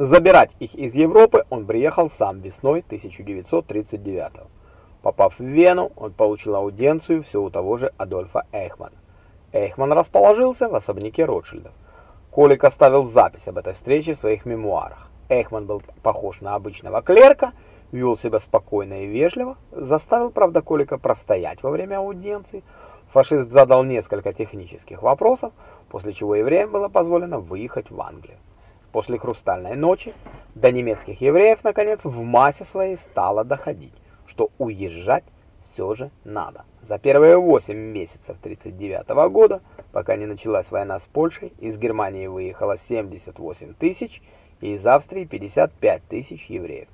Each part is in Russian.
Забирать их из Европы он приехал сам весной 1939 -го. Попав в Вену, он получил аудиенцию все у того же Адольфа Эйхмана. Эйхман расположился в особняке Ротшильдов. Колик оставил запись об этой встрече в своих мемуарах. Эйхман был похож на обычного клерка, вел себя спокойно и вежливо, заставил, правда, Колика простоять во время аудиенции. Фашист задал несколько технических вопросов, после чего евреям было позволено выехать в Англию. После «Хрустальной ночи» до немецких евреев, наконец, в массе своей стало доходить, что уезжать все же надо. За первые 8 месяцев 1939 года, пока не началась война с Польшей, из Германии выехало 78 тысяч и из Австрии 55 тысяч евреев.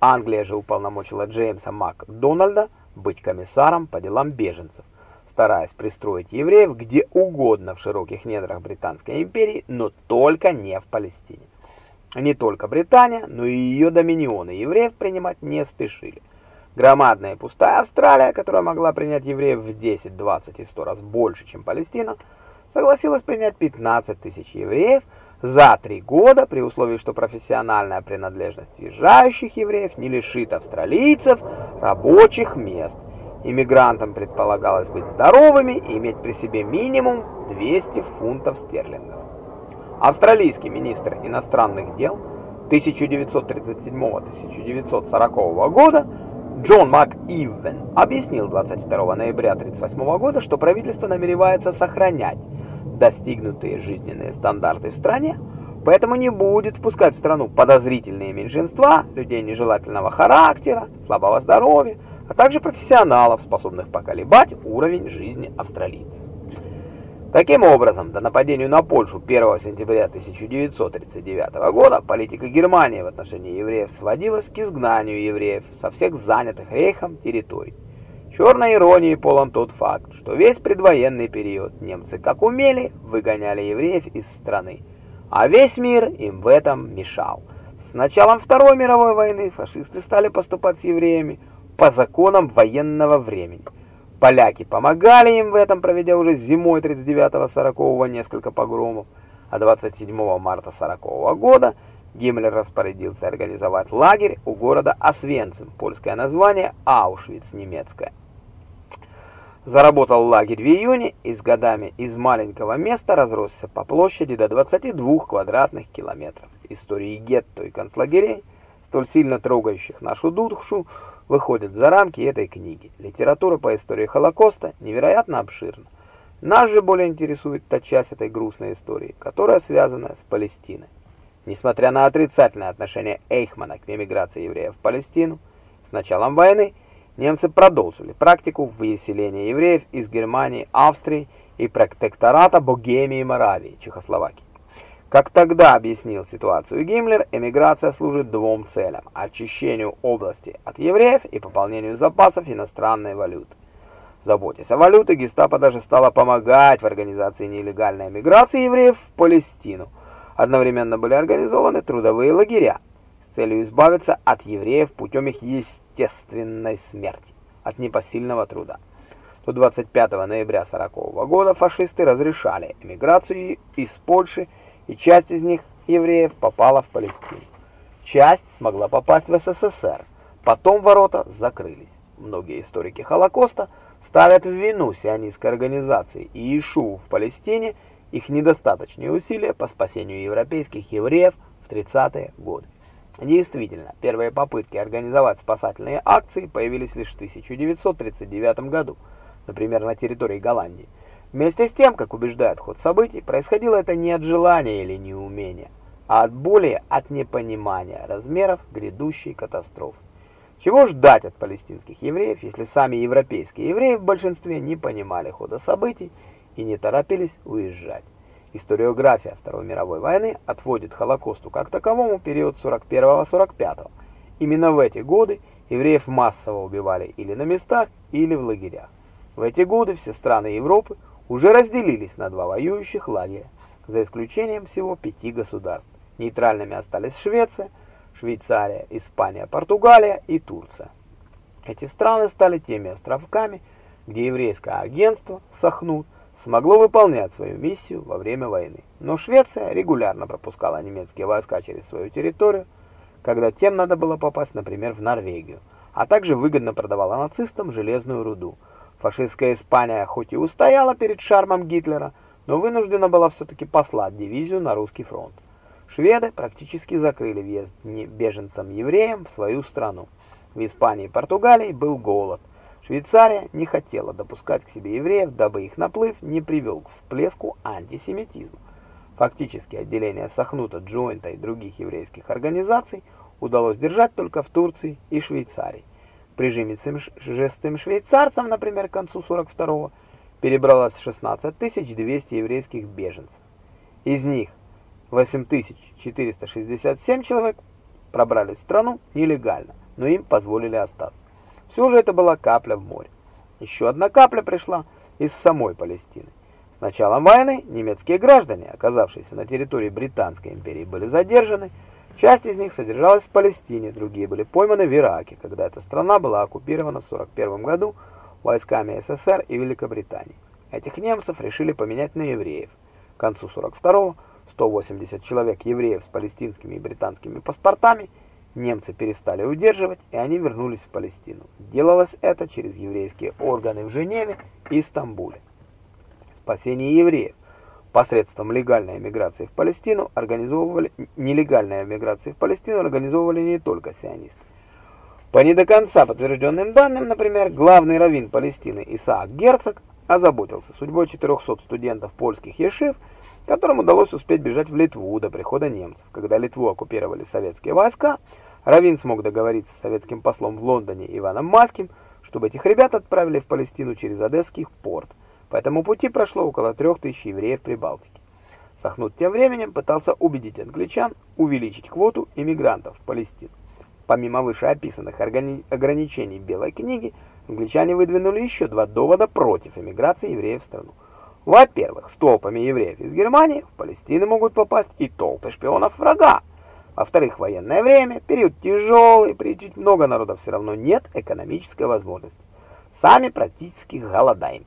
Англия же уполномочила Джеймса Макдональда быть комиссаром по делам беженцев, стараясь пристроить евреев где угодно в широких недрах Британской империи, но только не в Палестине. Не только Британия, но и ее доминионы евреев принимать не спешили. Громадная и пустая Австралия, которая могла принять евреев в 10, 20 и 100 раз больше, чем Палестина, согласилась принять 15 тысяч евреев за три года, при условии, что профессиональная принадлежность въезжающих евреев не лишит австралийцев рабочих мест. Иммигрантам предполагалось быть здоровыми и иметь при себе минимум 200 фунтов стерлингов. Австралийский министр иностранных дел 1937-1940 года Джон МакИвен объяснил 22 ноября 1938 года, что правительство намеревается сохранять достигнутые жизненные стандарты в стране, поэтому не будет впускать в страну подозрительные меньшинства, людей нежелательного характера, слабого здоровья, а также профессионалов, способных поколебать уровень жизни австралийцев. Таким образом, до нападения на Польшу 1 сентября 1939 года политика Германии в отношении евреев сводилась к изгнанию евреев со всех занятых рейхом территорий. Черной иронией полон тот факт, что весь предвоенный период немцы как умели выгоняли евреев из страны, а весь мир им в этом мешал. С началом Второй мировой войны фашисты стали поступать с евреями по законам военного времени – Поляки помогали им в этом, проведя уже зимой 39-40 несколько погромов, а 27 марта 40 -го года Гиммлер распорядился организовать лагерь у города Освенцим, польское название Аушвиц, немецкое. Заработал лагерь в июне и с годами из маленького места разросся по площади до 22 квадратных километров. Истории гетто и концлагерей, столь сильно трогающих нашу душу, выходит за рамки этой книги. Литература по истории Холокоста невероятно обширна. Нас же более интересует та часть этой грустной истории, которая связана с Палестиной. Несмотря на отрицательное отношение Эйхмана к эмиграции евреев в Палестину, с началом войны немцы продолжили практику выселения евреев из Германии, Австрии и протектората Богемии и Моравии, Чехословакии. Как тогда объяснил ситуацию Гиммлер, эмиграция служит двум целям – очищению области от евреев и пополнению запасов иностранной валюты. Заботясь о валюте, гестапо даже стало помогать в организации нелегальной эмиграции евреев в Палестину. Одновременно были организованы трудовые лагеря с целью избавиться от евреев путем их естественной смерти, от непосильного труда. До 25 ноября 1940 года фашисты разрешали эмиграцию из Польши и часть из них, евреев, попала в Палестину. Часть смогла попасть в СССР, потом ворота закрылись. Многие историки Холокоста ставят в вину сионистской организации и Ишу в Палестине их недостаточные усилия по спасению европейских евреев в 30-е годы. Действительно, первые попытки организовать спасательные акции появились лишь в 1939 году, например, на территории Голландии. Вместе с тем, как убеждает ход событий, происходило это не от желания или неумения, а от более от непонимания размеров грядущей катастрофы. Чего ждать от палестинских евреев, если сами европейские евреи в большинстве не понимали хода событий и не торопились уезжать? Историография Второй мировой войны отводит Холокосту как таковому период 41-45. Именно в эти годы евреев массово убивали или на местах, или в лагерях. В эти годы все страны Европы уже разделились на два воюющих лагеря, за исключением всего пяти государств. Нейтральными остались Швеция, Швейцария, Испания, Португалия и Турция. Эти страны стали теми островками, где еврейское агентство Сахнут смогло выполнять свою миссию во время войны. Но Швеция регулярно пропускала немецкие войска через свою территорию, когда тем надо было попасть, например, в Норвегию, а также выгодно продавала нацистам железную руду. Фашистская Испания хоть и устояла перед шармом Гитлера, но вынуждена была все-таки послать дивизию на русский фронт. Шведы практически закрыли въезд беженцам-евреям в свою страну. В Испании и Португалии был голод. Швейцария не хотела допускать к себе евреев, дабы их наплыв не привел к всплеску антисемитизма. Фактически отделение Сахнута, Джойнта и других еврейских организаций удалось держать только в Турции и Швейцарии. Прижимистым жестым швейцарцам, например, к концу 42-го, перебралось 16 200 еврейских беженцев. Из них 8467 человек пробрались в страну нелегально, но им позволили остаться. Все же это была капля в море. Еще одна капля пришла из самой Палестины. С началом войны немецкие граждане, оказавшиеся на территории Британской империи, были задержаны, Часть из них содержалась в Палестине, другие были пойманы в Ираке, когда эта страна была оккупирована в 1941 году войсками СССР и Великобритании. Этих немцев решили поменять на евреев. К концу 1942-го 180 человек евреев с палестинскими и британскими паспортами немцы перестали удерживать, и они вернулись в Палестину. Делалось это через еврейские органы в Женеве и Стамбуле. Спасение евреев посредством легальной эмиграции в Палестину организовывали нелегальной эмиграции в Палестину организовывали не только сионисты. По не до конца подтвержденным данным, например, главный раввин Палестины Исаак Герцог озаботился судьбой 400 студентов польских ешив, которым удалось успеть бежать в Литву до прихода немцев. Когда Литву оккупировали советские войска, раввин смог договориться с советским послом в Лондоне Иваном Маским, чтобы этих ребят отправили в Палестину через Одесский порт. По этому пути прошло около трех тысяч евреев Прибалтики. Сахнут тем временем пытался убедить англичан увеличить квоту иммигрантов в Палестину. Помимо вышеописанных ограничений Белой книги, англичане выдвинули еще два довода против эмиграции евреев в страну. Во-первых, с толпами евреев из Германии в Палестину могут попасть и толпы шпионов врага. Во-вторых, военное время, период тяжелый, приютить много народов все равно нет экономической возможности. Сами практически голодаем.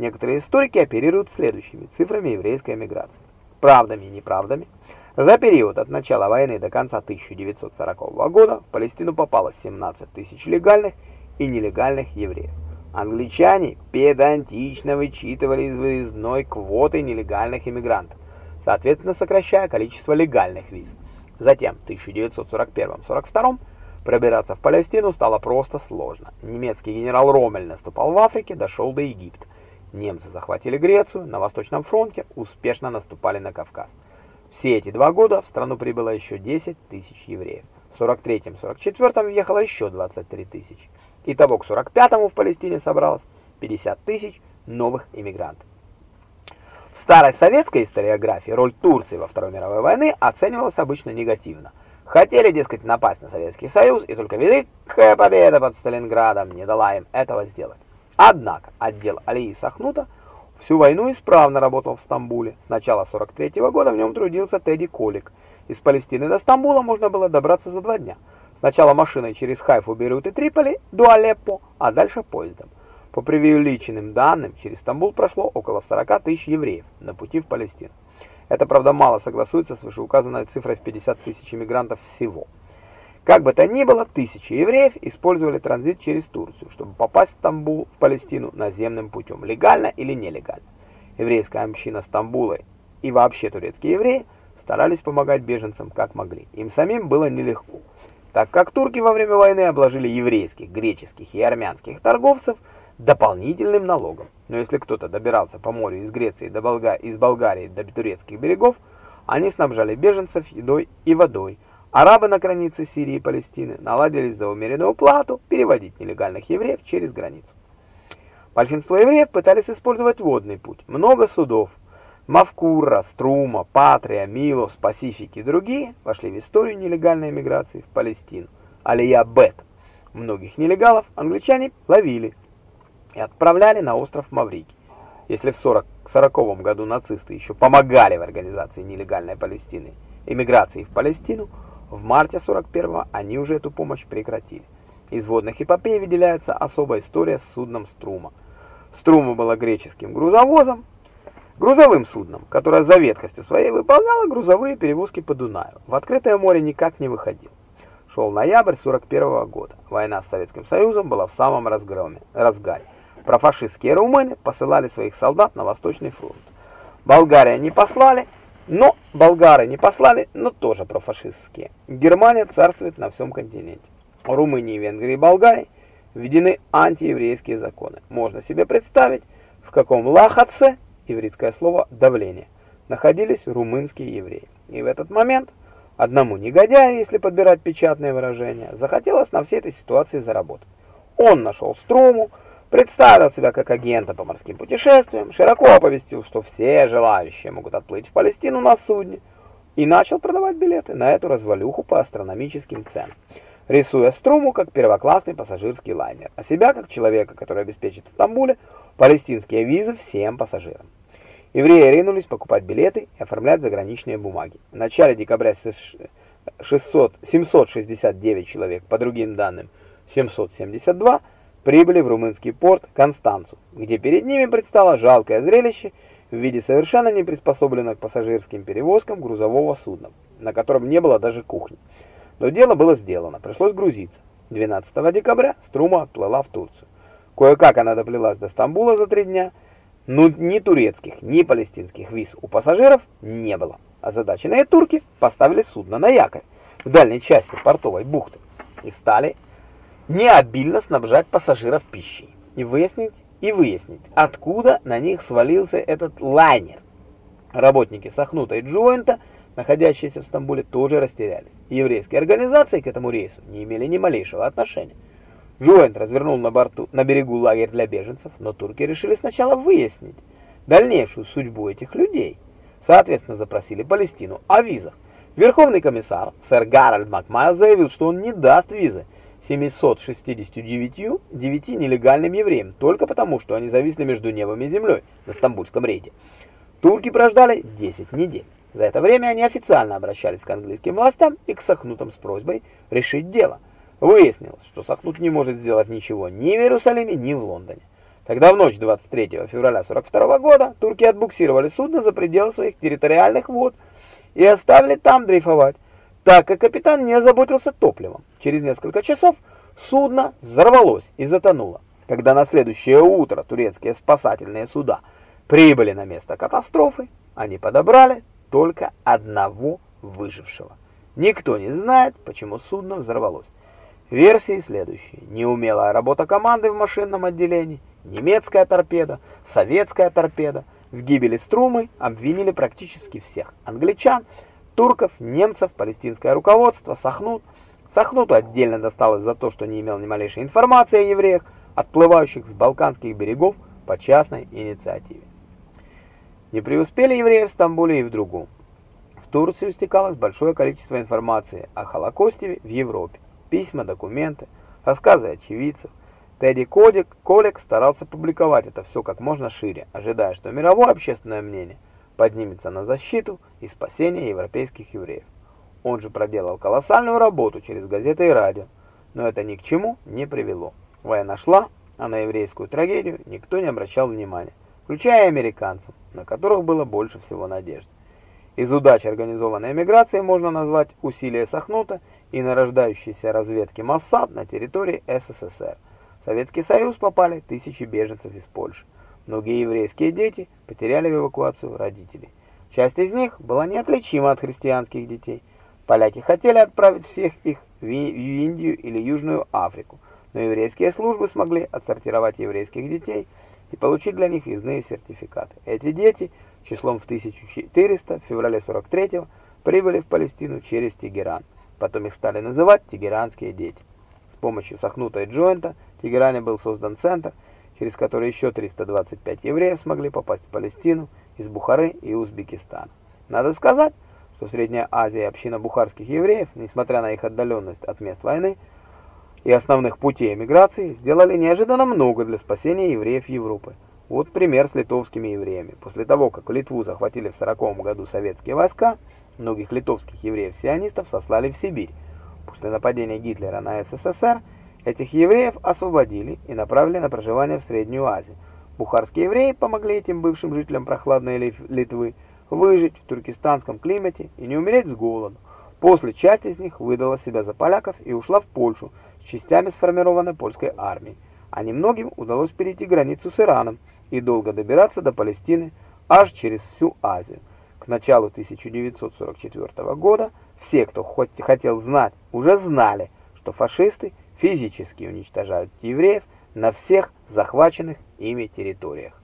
Некоторые историки оперируют следующими цифрами еврейской эмиграции. Правдами и неправдами. За период от начала войны до конца 1940 года в Палестину попало 17 тысяч легальных и нелегальных евреев. Англичане педантично вычитывали из выездной квоты нелегальных иммигрантов, соответственно сокращая количество легальных виз. Затем в 1941-42 пробираться в Палестину стало просто сложно. Немецкий генерал Роммель наступал в Африке, дошел до Египта. Немцы захватили Грецию, на Восточном фронте успешно наступали на Кавказ. Все эти два года в страну прибыло еще 10 тысяч евреев. В 43-44 въехало еще 23 тысячи. Итого к 45-му в Палестине собралось 50 тысяч новых иммигрантов. В старой советской историографии роль Турции во Второй мировой войны оценивалась обычно негативно. Хотели, дескать, напасть на Советский Союз, и только Великая Победа под Сталинградом не дала им этого сделать. Однако отдел Алии Сахнута всю войну исправно работал в Стамбуле. С начала 43 -го года в нем трудился Тедди Колик. Из Палестины до Стамбула можно было добраться за два дня. Сначала машиной через Хайфу, Бейрут и Триполи до Алеппо, а дальше поездом. По преувеличенным данным, через Стамбул прошло около 40 тысяч евреев на пути в Палестину. Это, правда, мало согласуется с вышеуказанной цифрой в 50 тысяч иммигрантов всего. Как бы то ни было, тысячи евреев использовали транзит через Турцию, чтобы попасть в Стамбул, в Палестину, наземным путем, легально или нелегально. Еврейская община Стамбула и вообще турецкие евреи старались помогать беженцам как могли. Им самим было нелегко, так как турки во время войны обложили еврейских, греческих и армянских торговцев дополнительным налогом. Но если кто-то добирался по морю из Греции до Болга... из Болгарии до турецких берегов, они снабжали беженцев едой и водой, Арабы на границе Сирии и Палестины наладились за умеренную плату переводить нелегальных евреев через границу. Большинство евреев пытались использовать водный путь. Много судов Мавкура, Струма, Патрия, Милос, Пасифик и другие вошли в историю нелегальной миграции в Палестину. Алия Бет. Многих нелегалов англичане ловили и отправляли на остров Маврики. Если в 40, 40 году нацисты еще помогали в организации нелегальной Палестины, эмиграции в Палестину, в марте 41-го они уже эту помощь прекратили. Из водных эпопей выделяется особая история с судном Струма. Струма была греческим грузовозом, грузовым судном, которое за ветхостью своей выполняло грузовые перевозки по Дунаю. В открытое море никак не выходил. Шел ноябрь 41 -го года. Война с Советским Союзом была в самом разгроме, разгаре. Профашистские румыны посылали своих солдат на Восточный фронт. Болгария не послали, но болгары не послали, но тоже профашистские. Германия царствует на всем континенте. В Румынии, Венгрии и Болгарии введены антиеврейские законы. Можно себе представить, в каком лахаце, еврейское слово «давление», находились румынские евреи. И в этот момент одному негодяю, если подбирать печатные выражения, захотелось на всей этой ситуации заработать. Он нашел струму, представил себя как агента по морским путешествиям, широко оповестил, что все желающие могут отплыть в Палестину на судне, и начал продавать билеты на эту развалюху по астрономическим ценам, рисуя Струму как первоклассный пассажирский лайнер, а себя как человека, который обеспечит в Стамбуле палестинские визы всем пассажирам. Евреи ринулись покупать билеты и оформлять заграничные бумаги. В начале декабря 600, 769 человек, по другим данным 772, прибыли в румынский порт Констанцу, где перед ними предстало жалкое зрелище в виде совершенно не приспособленного к пассажирским перевозкам грузового судна, на котором не было даже кухни. Но дело было сделано, пришлось грузиться. 12 декабря Струма отплыла в Турцию. Кое-как она доплелась до Стамбула за три дня, но ни турецких, ни палестинских виз у пассажиров не было. Озадаченные турки поставили судно на якорь в дальней части портовой бухты и стали не обильно снабжать пассажиров пищей. И выяснить, и выяснить, откуда на них свалился этот лайнер. Работники Сахнута и Джоинта, находящиеся в Стамбуле, тоже растерялись. Еврейские организации к этому рейсу не имели ни малейшего отношения. Джоинт развернул на борту на берегу лагерь для беженцев, но турки решили сначала выяснить дальнейшую судьбу этих людей. Соответственно, запросили Палестину о визах. Верховный комиссар, сэр Гарольд Макмайл, заявил, что он не даст визы 769 9 нелегальным евреям, только потому, что они зависли между небом и землей на Стамбульском рейде. Турки прождали 10 недель. За это время они официально обращались к английским властям и к Сахнутам с просьбой решить дело. Выяснилось, что Сахнут не может сделать ничего ни в Иерусалиме, ни в Лондоне. Тогда в ночь 23 февраля 42 года турки отбуксировали судно за пределы своих территориальных вод и оставили там дрейфовать так как капитан не озаботился топливом. Через несколько часов судно взорвалось и затонуло. Когда на следующее утро турецкие спасательные суда прибыли на место катастрофы, они подобрали только одного выжившего. Никто не знает, почему судно взорвалось. Версии следующие. Неумелая работа команды в машинном отделении, немецкая торпеда, советская торпеда. В гибели Струмы обвинили практически всех. Англичан, турков, немцев, палестинское руководство, Сахнут. Сахнуту отдельно досталось за то, что не имел ни малейшей информации о евреях, отплывающих с балканских берегов по частной инициативе. Не преуспели евреи в Стамбуле и в другом. В Турцию стекалось большое количество информации о Холокосте в Европе. Письма, документы, рассказы очевидцев. Тедди Кодик, Колик старался публиковать это все как можно шире, ожидая, что мировое общественное мнение – поднимется на защиту и спасение европейских евреев. Он же проделал колоссальную работу через газеты и радио, но это ни к чему не привело. Война шла, а на еврейскую трагедию никто не обращал внимания, включая американцев, на которых было больше всего надежд. Из удач организованной эмиграции можно назвать усилия Сахнута и нарождающейся разведки Моссад на территории СССР. В Советский Союз попали тысячи беженцев из Польши. Многие еврейские дети потеряли в эвакуацию родителей. Часть из них была неотличима от христианских детей. Поляки хотели отправить всех их в Индию или Южную Африку, но еврейские службы смогли отсортировать еврейских детей и получить для них въездные сертификаты. Эти дети числом в 1400 в феврале 43-го прибыли в Палестину через Тегеран. Потом их стали называть тегеранские дети. С помощью Сахнута и в Тегеране был создан центр, через который еще 325 евреев смогли попасть в Палестину из Бухары и Узбекистана. Надо сказать, что в Средней Азии община бухарских евреев, несмотря на их отдаленность от мест войны и основных путей эмиграции, сделали неожиданно много для спасения евреев Европы. Вот пример с литовскими евреями. После того, как Литву захватили в 40 году советские войска, многих литовских евреев-сионистов сослали в Сибирь. После нападения Гитлера на СССР Этих евреев освободили и направили на проживание в Среднюю Азию. Бухарские евреи помогли этим бывшим жителям прохладной Литвы выжить в туркестанском климате и не умереть с голоду. После часть из них выдала себя за поляков и ушла в Польшу с частями сформированной польской армии. А немногим удалось перейти границу с Ираном и долго добираться до Палестины аж через всю Азию. К началу 1944 года все, кто хоть хотел знать, уже знали, что фашисты физически уничтожают евреев на всех захваченных ими территориях.